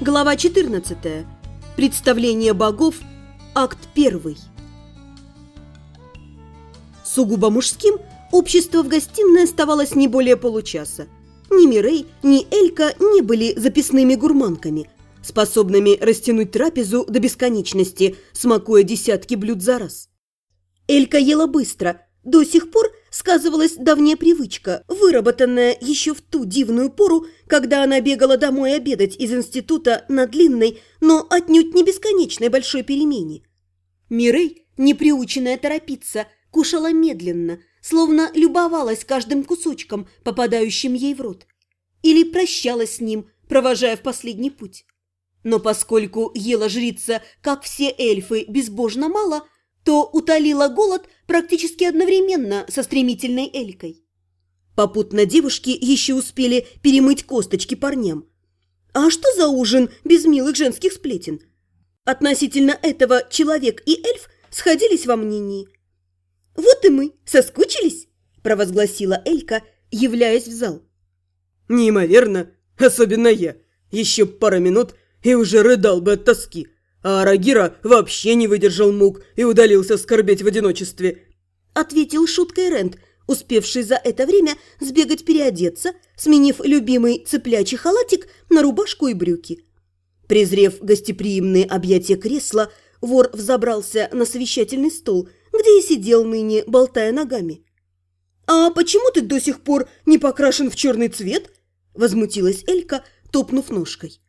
Глава 14. Представление богов. Акт 1. Сугубо мужским общество в гостиной оставалось не более получаса. Ни Мирей, ни Элька не были записными гурманками, способными растянуть трапезу до бесконечности, смакуя десятки блюд за раз. Элька ела быстро, до сих пор сказывалась давняя привычка, выработанная еще в ту дивную пору, когда она бегала домой обедать из института на длинной, но отнюдь не бесконечной большой перемене. Мирей, не приученная торопиться, кушала медленно, словно любовалась каждым кусочком, попадающим ей в рот. Или прощалась с ним, провожая в последний путь. Но поскольку ела жрица, как все эльфы, безбожно мало – то утолила голод практически одновременно со стремительной Элькой. Попутно девушки еще успели перемыть косточки парням. А что за ужин без милых женских сплетен? Относительно этого человек и эльф сходились во мнении. «Вот и мы, соскучились?» – провозгласила Элька, являясь в зал. «Неимоверно, особенно я. Еще пара минут и уже рыдал бы от тоски. А Арагира вообще не выдержал мук и удалился скорбеть в одиночестве. Ответил шуткой Рент, успевший за это время сбегать переодеться, сменив любимый цыплячий халатик на рубашку и брюки. Презрев гостеприимные объятия кресла, вор взобрался на совещательный стол, где и сидел ныне, болтая ногами. «А почему ты до сих пор не покрашен в черный цвет?» – возмутилась Элька, топнув ножкой.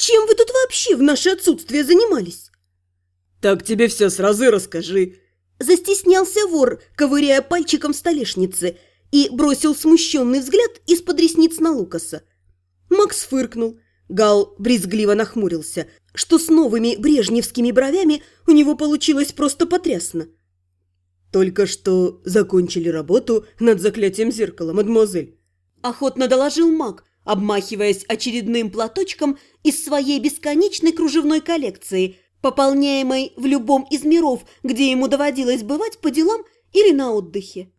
Чем вы тут вообще в наше отсутствие занимались?» «Так тебе все сразу расскажи». Застеснялся вор, ковыряя пальчиком в столешнице, и бросил смущенный взгляд из-под ресниц на Лукаса. Макс фыркнул. Гал брезгливо нахмурился, что с новыми брежневскими бровями у него получилось просто потрясно. «Только что закончили работу над заклятием зеркала, мадемуазель», – охотно доложил маг, обмахиваясь очередным платочком из своей бесконечной кружевной коллекции, пополняемой в любом из миров, где ему доводилось бывать по делам или на отдыхе.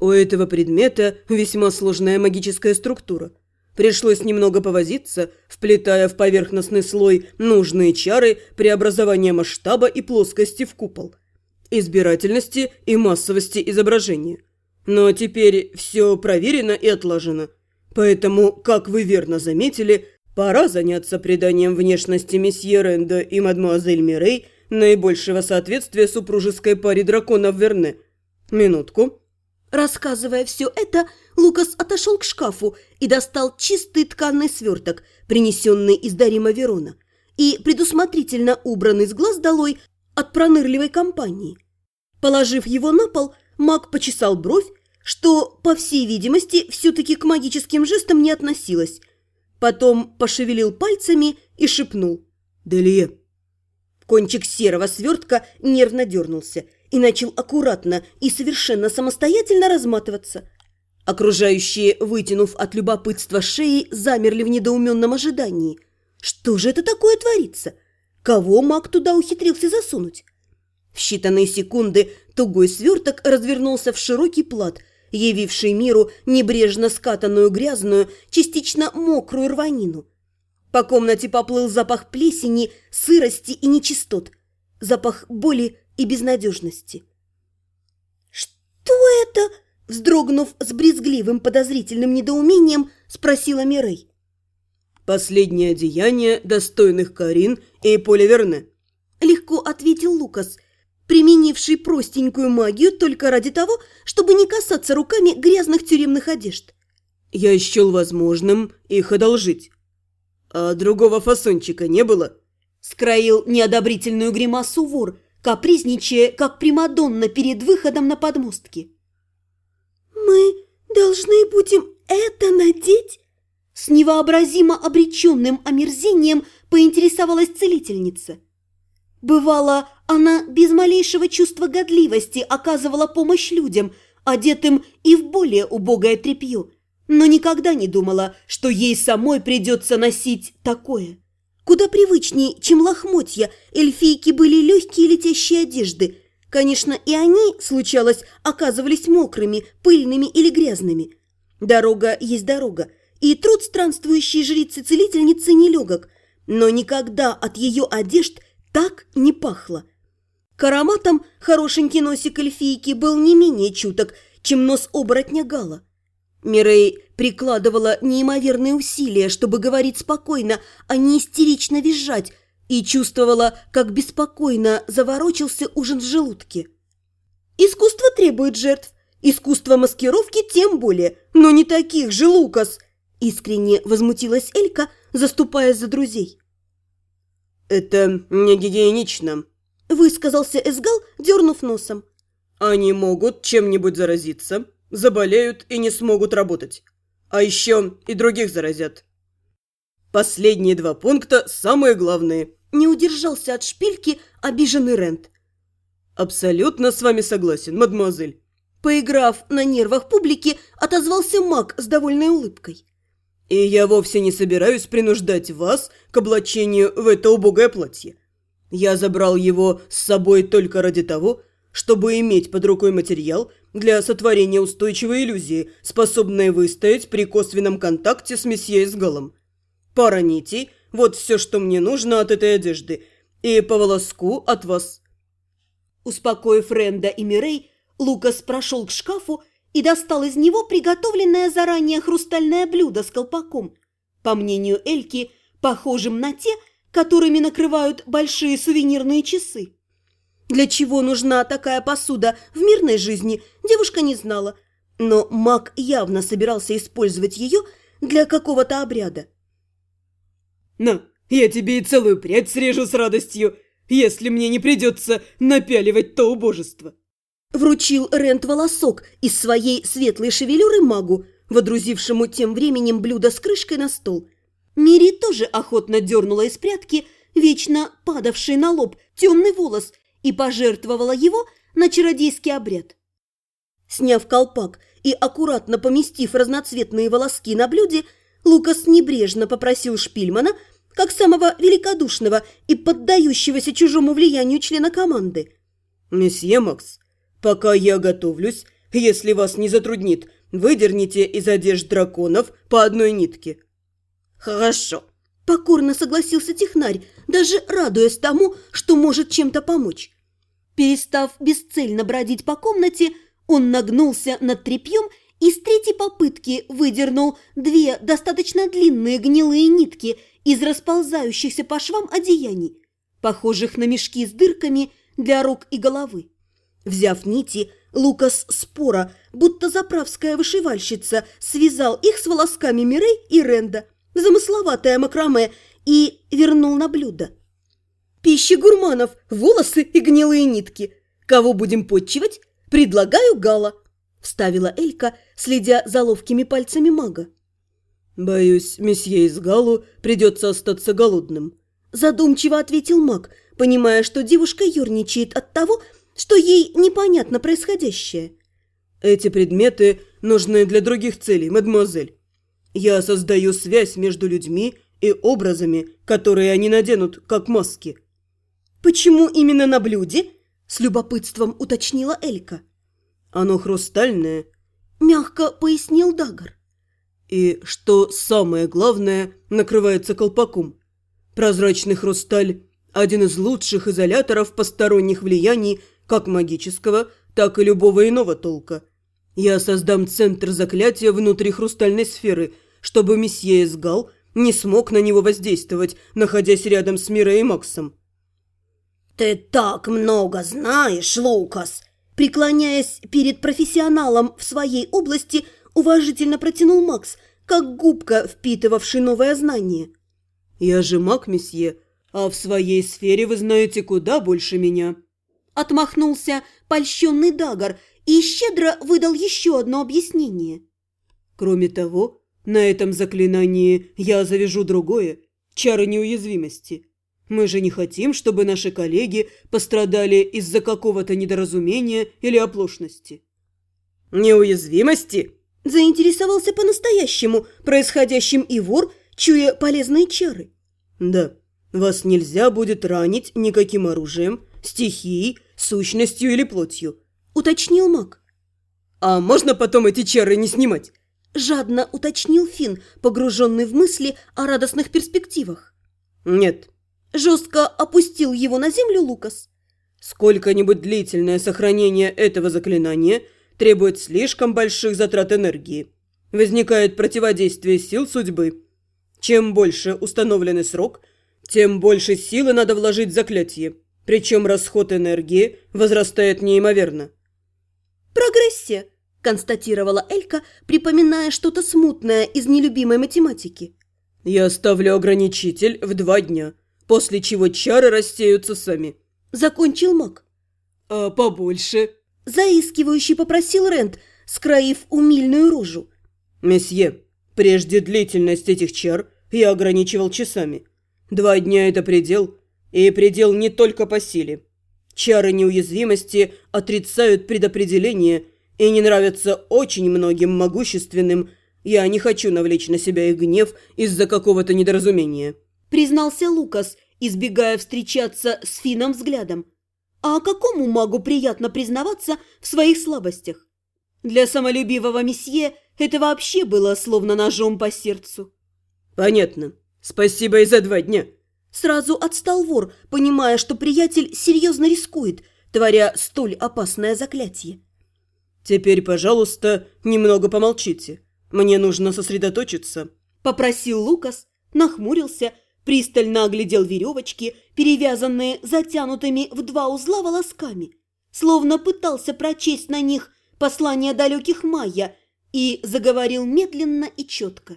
У этого предмета весьма сложная магическая структура. Пришлось немного повозиться, вплетая в поверхностный слой нужные чары преобразования масштаба и плоскости в купол, избирательности и массовости изображения. Но теперь все проверено и отлажено – Поэтому, как вы верно заметили, пора заняться приданием внешности месье Ренда и мадемуазель Мирей наибольшего соответствия супружеской паре драконов Верне. Минутку. Рассказывая все это, Лукас отошел к шкафу и достал чистый тканный сверток, принесенный из Дарима Верона, и предусмотрительно убранный с глаз долой от пронырливой компании. Положив его на пол, маг почесал бровь что, по всей видимости, все-таки к магическим жестам не относилось. Потом пошевелил пальцами и шепнул «Делие». Кончик серого свертка нервно дернулся и начал аккуратно и совершенно самостоятельно разматываться. Окружающие, вытянув от любопытства шеи, замерли в недоуменном ожидании. Что же это такое творится? Кого маг туда ухитрился засунуть? В считанные секунды тугой сверток развернулся в широкий плат – явивший миру небрежно скатанную грязную, частично мокрую рванину. По комнате поплыл запах плесени, сырости и нечистот, запах боли и безнадежности. «Что это?» – вздрогнув с брезгливым подозрительным недоумением, спросила Мирей. «Последнее деяние достойных Карин и Поля Верне», – легко ответил Лукас, применивший простенькую магию только ради того, чтобы не касаться руками грязных тюремных одежд. Я счел возможным их одолжить. А другого фасончика не было? Скроил неодобрительную гримасу вор, капризничая, как Примадонна перед выходом на подмостки. «Мы должны будем это надеть?» С невообразимо обреченным омерзением поинтересовалась целительница. Бывало, она без малейшего чувства годливости оказывала помощь людям, одетым и в более убогое тряпье, но никогда не думала, что ей самой придется носить такое. Куда привычнее, чем лохмотья, эльфийки были легкие летящие одежды. Конечно, и они, случалось, оказывались мокрыми, пыльными или грязными. Дорога есть дорога, и труд странствующей жрицы-целительницы нелегок, но никогда от ее одежд так не пахло. К ароматам хорошенький носик эльфийки был не менее чуток, чем нос оборотня Гала. Мирей прикладывала неимоверные усилия, чтобы говорить спокойно, а не истерично визжать, и чувствовала, как беспокойно заворочился ужин в желудке. «Искусство требует жертв, искусство маскировки тем более, но не таких же, Лукас!» Искренне возмутилась Элька, заступаясь за друзей. «Это не гигиенично», – высказался Эсгал, дернув носом. «Они могут чем-нибудь заразиться, заболеют и не смогут работать. А еще и других заразят. Последние два пункта самые главные». Не удержался от шпильки обиженный Рент. «Абсолютно с вами согласен, мадемуазель». Поиграв на нервах публики, отозвался маг с довольной улыбкой. И я вовсе не собираюсь принуждать вас к облачению в это убогое платье. Я забрал его с собой только ради того, чтобы иметь под рукой материал для сотворения устойчивой иллюзии, способной выстоять при косвенном контакте с месье Изгалом. Пара нитей – вот все, что мне нужно от этой одежды, и по волоску от вас. Успокоив Ренда и Мирей, Лукас прошел к шкафу и достал из него приготовленное заранее хрустальное блюдо с колпаком, по мнению Эльки, похожим на те, которыми накрывают большие сувенирные часы. Для чего нужна такая посуда в мирной жизни, девушка не знала, но маг явно собирался использовать ее для какого-то обряда. «На, я тебе и целую прядь срежу с радостью, если мне не придется напяливать то убожество!» Вручил Рент волосок из своей светлой шевелюры магу, водрузившему тем временем блюдо с крышкой на стол. Мири тоже охотно дернула из прятки вечно падавший на лоб темный волос и пожертвовала его на чародейский обряд. Сняв колпак и аккуратно поместив разноцветные волоски на блюде, Лукас небрежно попросил Шпильмана, как самого великодушного и поддающегося чужому влиянию члена команды. «Месье Макс, Пока я готовлюсь, если вас не затруднит, выдерните из одежд драконов по одной нитке». «Хорошо», – покорно согласился технарь, даже радуясь тому, что может чем-то помочь. Перестав бесцельно бродить по комнате, он нагнулся над тряпьем и с третьей попытки выдернул две достаточно длинные гнилые нитки из расползающихся по швам одеяний, похожих на мешки с дырками для рук и головы. Взяв нити, Лукас спора, будто заправская вышивальщица, связал их с волосками Мирей и Ренда, замысловатое макраме, и вернул на блюдо. Пища гурманов, волосы и гнилые нитки. Кого будем подчивать? Предлагаю Гала, вставила Элька, следя за ловкими пальцами мага. «Боюсь, месье из Галу придется остаться голодным», задумчиво ответил маг, понимая, что девушка юрничает от того, что ей непонятно происходящее. Эти предметы нужны для других целей, мадемуазель. Я создаю связь между людьми и образами, которые они наденут, как маски. Почему именно на блюде? С любопытством уточнила Элька. Оно хрустальное, мягко пояснил Дагар. И, что самое главное, накрывается колпаком. Прозрачный хрусталь – один из лучших изоляторов посторонних влияний – как магического, так и любого иного толка. Я создам центр заклятия внутри хрустальной сферы, чтобы месье Эсгал не смог на него воздействовать, находясь рядом с Мирой и Максом. «Ты так много знаешь, Лукас!» Преклоняясь перед профессионалом в своей области, уважительно протянул Макс, как губка, впитывавший новое знание. «Я же маг, месье, а в своей сфере вы знаете куда больше меня». Отмахнулся польщенный Дагар и щедро выдал еще одно объяснение. Кроме того, на этом заклинании я завяжу другое – чары неуязвимости. Мы же не хотим, чтобы наши коллеги пострадали из-за какого-то недоразумения или оплошности. «Неуязвимости?» – заинтересовался по-настоящему происходящим и вор, чуя полезные чары. «Да, вас нельзя будет ранить никаким оружием, стихией сущностью или плотью», – уточнил маг. «А можно потом эти чары не снимать?» – жадно уточнил Финн, погруженный в мысли о радостных перспективах. Нет. Жестко опустил его на землю Лукас. Сколько-нибудь длительное сохранение этого заклинания требует слишком больших затрат энергии. Возникает противодействие сил судьбы. Чем больше установленный срок, тем больше силы надо вложить в заклятие. Причем расход энергии возрастает неимоверно. «Прогрессия», – констатировала Элька, припоминая что-то смутное из нелюбимой математики. «Я ставлю ограничитель в два дня, после чего чары рассеются сами», – закончил маг. «А побольше?» – заискивающий попросил Рент, скроив умильную рожу. «Месье, прежде длительность этих чар я ограничивал часами. Два дня – это предел, и предел не только по силе. Чары неуязвимости отрицают предопределение и не нравятся очень многим могущественным. Я не хочу навлечь на себя их гнев из-за какого-то недоразумения. Признался Лукас, избегая встречаться с Фином взглядом. А какому магу приятно признаваться в своих слабостях? Для самолюбивого месье это вообще было словно ножом по сердцу. «Понятно. Спасибо и за два дня», Сразу отстал вор, понимая, что приятель серьезно рискует, творя столь опасное заклятие. «Теперь, пожалуйста, немного помолчите. Мне нужно сосредоточиться», – попросил Лукас, нахмурился, пристально оглядел веревочки, перевязанные затянутыми в два узла волосками, словно пытался прочесть на них послание далеких майя и заговорил медленно и четко.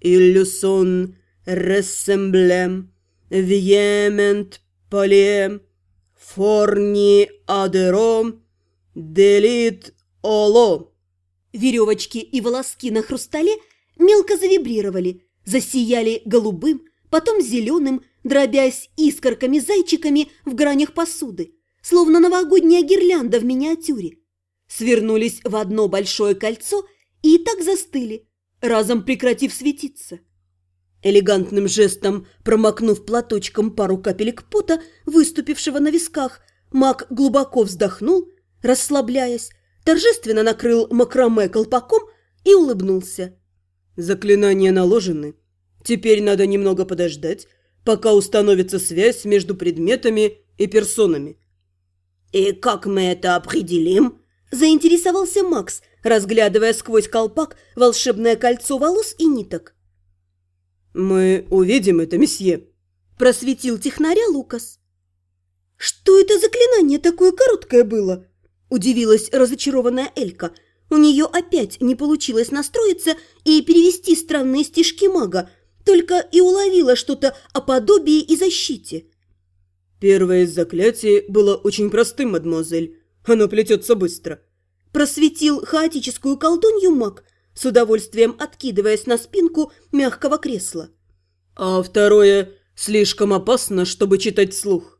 «Иллюсон ressemblem, vehement polem, forni adero, делит оло. Веревочки и волоски на хрустале мелко завибрировали, засияли голубым, потом зеленым, дробясь искорками-зайчиками в гранях посуды, словно новогодняя гирлянда в миниатюре. Свернулись в одно большое кольцо и так застыли, разом прекратив светиться. Элегантным жестом, промокнув платочком пару капелек пота, выступившего на висках, маг глубоко вздохнул, расслабляясь, торжественно накрыл макраме колпаком и улыбнулся. «Заклинания наложены. Теперь надо немного подождать, пока установится связь между предметами и персонами». «И как мы это определим?» – заинтересовался Макс, разглядывая сквозь колпак волшебное кольцо волос и ниток. «Мы увидим это, месье», – просветил технаря Лукас. «Что это заклинание такое короткое было?» – удивилась разочарованная Элька. У нее опять не получилось настроиться и перевести странные стишки мага, только и уловила что-то о подобии и защите. «Первое из заклятий было очень простым, мадемуазель. Оно плетется быстро». Просветил хаотическую колдунью маг – с удовольствием откидываясь на спинку мягкого кресла. А второе слишком опасно, чтобы читать вслух.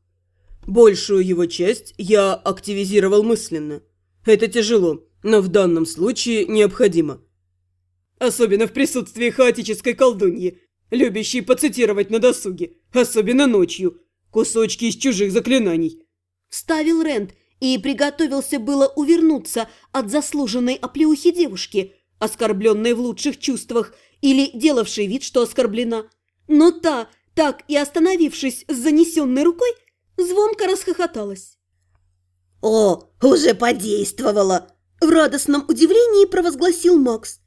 Большую его часть я активизировал мысленно. Это тяжело, но в данном случае необходимо. Особенно в присутствии хаотической колдуньи, любящей поцитировать на досуге, особенно ночью, кусочки из чужих заклинаний. Вставил Рент и приготовился было увернуться от заслуженной оплеухи девушки – оскорбленной в лучших чувствах или делавшей вид, что оскорблена. Но та, так и остановившись с занесенной рукой, звонко расхохоталась. «О, уже подействовала!» В радостном удивлении провозгласил Макс.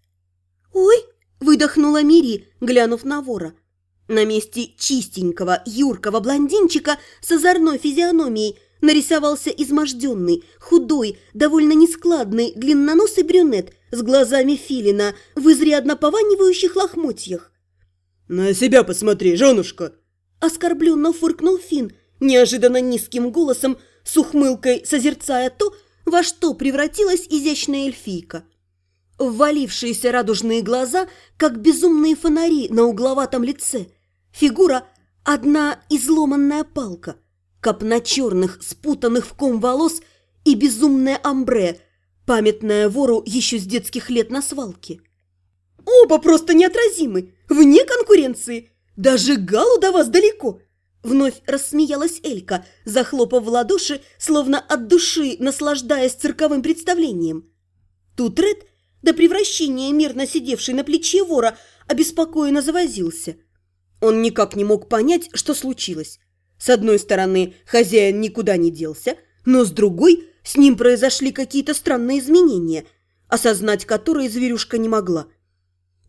«Ой!» – выдохнула Мири, глянув на вора. На месте чистенького, юркого блондинчика с озорной физиономией нарисовался изможденный, худой, довольно нескладный, длинноносый брюнет с глазами филина в изрядно пованивающих лохмотьях. «На себя посмотри, женушка!» Оскорбленно фыркнул Фин, неожиданно низким голосом, с ухмылкой созерцая то, во что превратилась изящная эльфийка. Ввалившиеся радужные глаза, как безумные фонари на угловатом лице. Фигура – одна изломанная палка копна черных, спутанных в ком волос и безумное амбре, памятное вору еще с детских лет на свалке. Оба просто неотразимы, вне конкуренции. Даже Галу до вас далеко. Вновь рассмеялась Элька, захлопав в ладоши, словно от души наслаждаясь цирковым представлением. Тут Ред, до превращения мирно сидевший на плече вора, обеспокоенно завозился. Он никак не мог понять, что случилось. С одной стороны, хозяин никуда не делся, но с другой, с ним произошли какие-то странные изменения, осознать которые зверюшка не могла.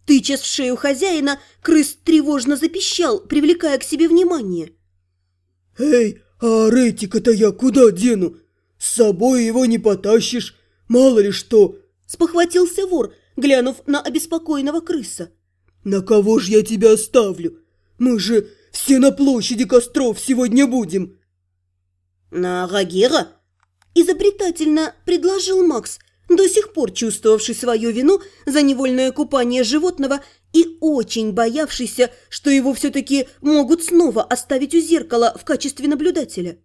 Тычась в шею хозяина, крыс тревожно запищал, привлекая к себе внимание. «Эй, а Ретика-то я куда дену? С собой его не потащишь, мало ли что!» Спохватился вор, глянув на обеспокоенного крыса. «На кого ж я тебя оставлю? Мы же все на площади костров сегодня будем!» «На Рагира?» Изобретательно предложил Макс, до сих пор чувствовавший свою вину за невольное купание животного и очень боявшийся, что его все-таки могут снова оставить у зеркала в качестве наблюдателя.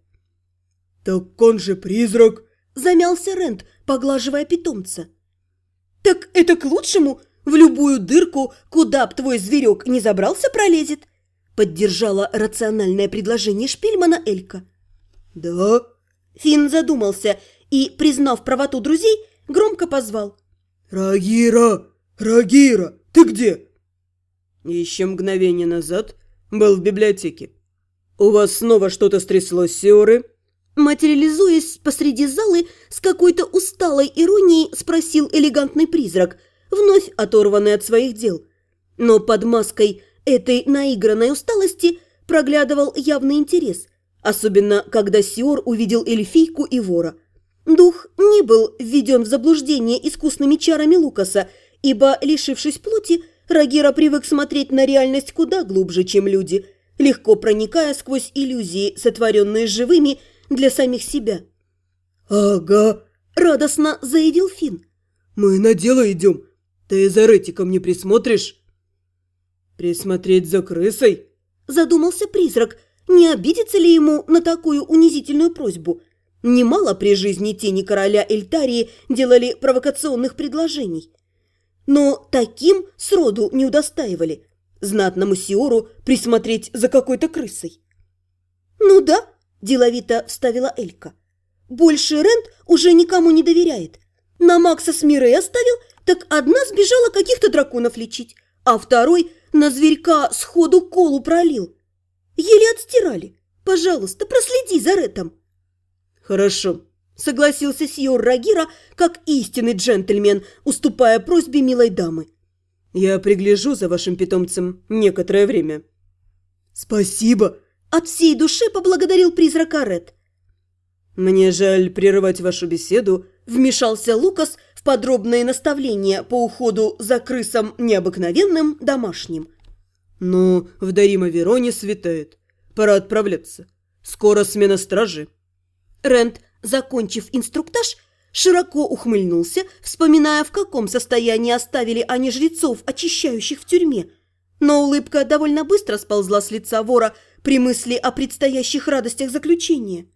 «Так он же призрак!» – замялся Рент, поглаживая питомца. «Так это к лучшему? В любую дырку, куда б твой зверек не забрался, пролезет!» – поддержала рациональное предложение Шпильмана Элька. «Да?» Финн задумался и, признав правоту друзей, громко позвал. «Рагира! Рагира! Ты где?» Еще мгновение назад был в библиотеке. «У вас снова что-то стряслось, Сиоры?» Материализуясь посреди залы, с какой-то усталой иронией спросил элегантный призрак, вновь оторванный от своих дел. Но под маской этой наигранной усталости проглядывал явный интерес, особенно когда Сиор увидел эльфийку и вора. Дух не был введен в заблуждение искусными чарами Лукаса, ибо, лишившись плоти, Рагира привык смотреть на реальность куда глубже, чем люди, легко проникая сквозь иллюзии, сотворенные живыми для самих себя. «Ага», – радостно заявил Финн. «Мы на дело идем. Ты за Ретиком не присмотришь?» «Присмотреть за крысой?» – задумался призрак. Не обидится ли ему на такую унизительную просьбу – Немало при жизни тени короля Эльтарии делали провокационных предложений. Но таким сроду не удостаивали. Знатному Сиору присмотреть за какой-то крысой. «Ну да», – деловито вставила Элька. «Больше Рент уже никому не доверяет. На Макса с Мирой оставил, так одна сбежала каких-то драконов лечить, а второй на зверька сходу колу пролил. Еле отстирали. Пожалуйста, проследи за Рентом». «Хорошо», – согласился сьор Рагира, как истинный джентльмен, уступая просьбе милой дамы. «Я пригляжу за вашим питомцем некоторое время». «Спасибо!» – от всей души поблагодарил призрак Арет. «Мне жаль прерывать вашу беседу», – вмешался Лукас в подробные наставления по уходу за крысом необыкновенным домашним. «Но в Дарима Вероне светает. Пора отправляться. Скоро смена стражи». Рент, закончив инструктаж, широко ухмыльнулся, вспоминая, в каком состоянии оставили они жрецов, очищающих в тюрьме. Но улыбка довольно быстро сползла с лица вора при мысли о предстоящих радостях заключения.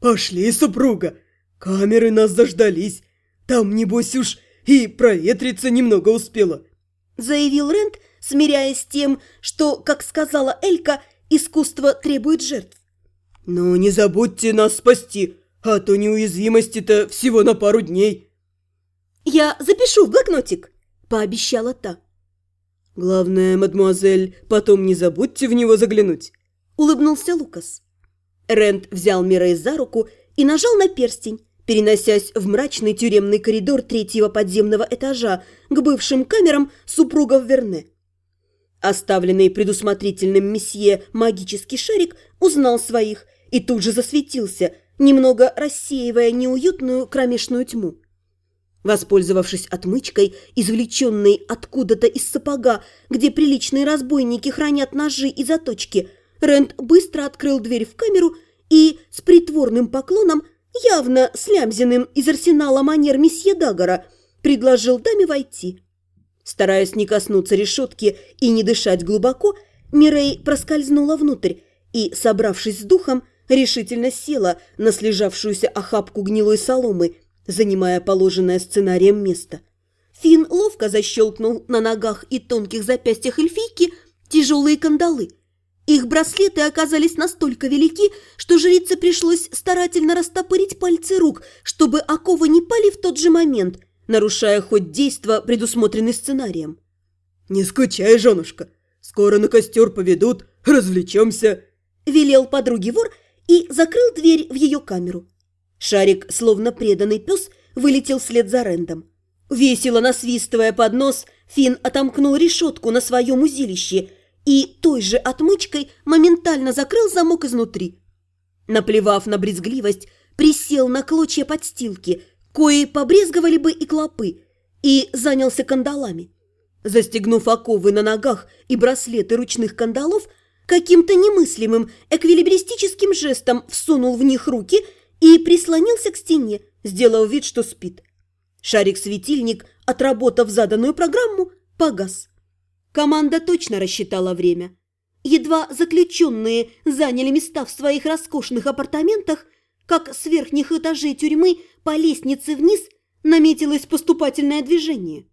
«Пошли, супруга! Камеры нас заждались. Там, небось, уж и проветриться немного успела», – заявил Рент, смиряясь с тем, что, как сказала Элька, искусство требует жертв. «Но не забудьте нас спасти, а то неуязвимости-то всего на пару дней». «Я запишу в блокнотик», – пообещала та. «Главное, мадемуазель, потом не забудьте в него заглянуть», – улыбнулся Лукас. Рент взял Мирей за руку и нажал на перстень, переносясь в мрачный тюремный коридор третьего подземного этажа к бывшим камерам супругов Верне. Оставленный предусмотрительным месье магический шарик узнал своих и тут же засветился, немного рассеивая неуютную кромешную тьму. Воспользовавшись отмычкой, извлеченной откуда-то из сапога, где приличные разбойники хранят ножи и заточки, Рент быстро открыл дверь в камеру и с притворным поклоном, явно слямзенным из арсенала манер месье Дагора, предложил даме войти. Стараясь не коснуться решетки и не дышать глубоко, Мирей проскользнула внутрь и, собравшись с духом, решительно села на слежавшуюся охапку гнилой соломы, занимая положенное сценарием место. Фин ловко защелкнул на ногах и тонких запястьях эльфийки тяжелые кандалы. Их браслеты оказались настолько велики, что жрице пришлось старательно растопырить пальцы рук, чтобы оковы не пали в тот же момент, нарушая хоть действо, предусмотренный сценарием. «Не скучай, женушка, Скоро на костер поведут, развлечемся!» Велел подруге вор и закрыл дверь в ее камеру. Шарик, словно преданный пес, вылетел вслед за Рэндом. Весело насвистывая под нос, Финн отомкнул решетку на своем узилище и той же отмычкой моментально закрыл замок изнутри. Наплевав на брезгливость, присел на клочья подстилки, кои побрезговали бы и клопы, и занялся кандалами. Застегнув оковы на ногах и браслеты ручных кандалов, каким-то немыслимым эквилибристическим жестом всунул в них руки и прислонился к стене, сделав вид, что спит. Шарик-светильник, отработав заданную программу, погас. Команда точно рассчитала время. Едва заключенные заняли места в своих роскошных апартаментах, как с верхних этажей тюрьмы по лестнице вниз наметилось поступательное движение.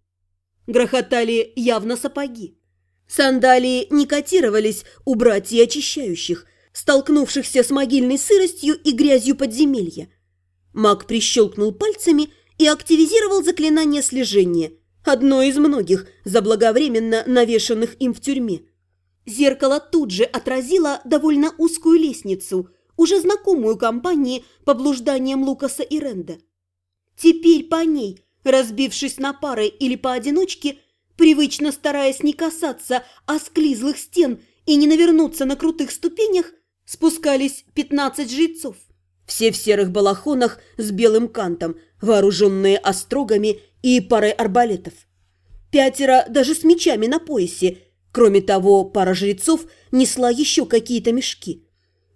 Грохотали явно сапоги. Сандалии не котировались у братьев очищающих, столкнувшихся с могильной сыростью и грязью подземелья. Маг прищелкнул пальцами и активизировал заклинание слежения, одно из многих, заблаговременно навешанных им в тюрьме. Зеркало тут же отразило довольно узкую лестницу, уже знакомую компании по блужданиям Лукаса и Ренда. Теперь по ней, разбившись на пары или поодиночке, привычно стараясь не касаться осклизлых стен и не навернуться на крутых ступенях, спускались пятнадцать жрецов. Все в серых балахонах с белым кантом, вооруженные острогами и парой арбалетов. Пятеро даже с мечами на поясе. Кроме того, пара жрецов несла еще какие-то мешки.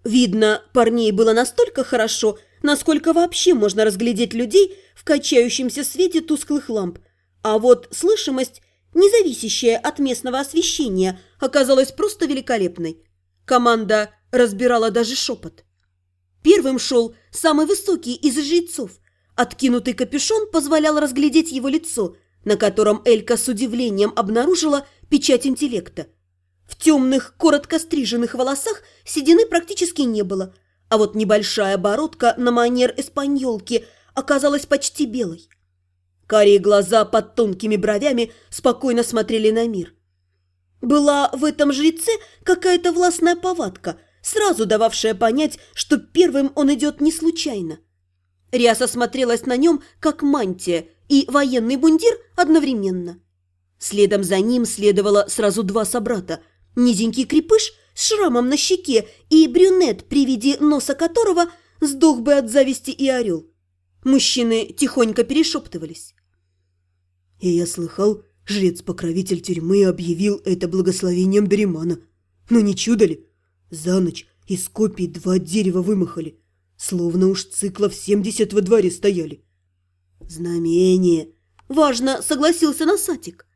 Видно, парней было настолько хорошо, насколько вообще можно разглядеть людей в качающемся свете тусклых ламп. А вот слышимость, не зависящая от местного освещения, оказалась просто великолепной. Команда разбирала даже шепот. Первым шел самый высокий из жрецов. Откинутый капюшон позволял разглядеть его лицо, на котором Элька с удивлением обнаружила печать интеллекта. В темных, коротко стриженных волосах седины практически не было, а вот небольшая бородка на манер эспаньолки оказалась почти белой. Карие глаза под тонкими бровями спокойно смотрели на мир. Была в этом жреце какая-то властная повадка, сразу дававшая понять, что первым он идет не случайно. Ряса смотрелась на нем, как мантия и военный бундир одновременно. Следом за ним следовало сразу два собрата – Низенький крепыш с шрамом на щеке и брюнет, при виде носа которого сдох бы от зависти и орел. Мужчины тихонько перешептывались. И я слыхал, жрец-покровитель тюрьмы объявил это благословением Даримана. Но не чудо ли? За ночь из копий два дерева вымахали. Словно уж циклов семьдесят во дворе стояли. Знамение. Важно, согласился Носатик.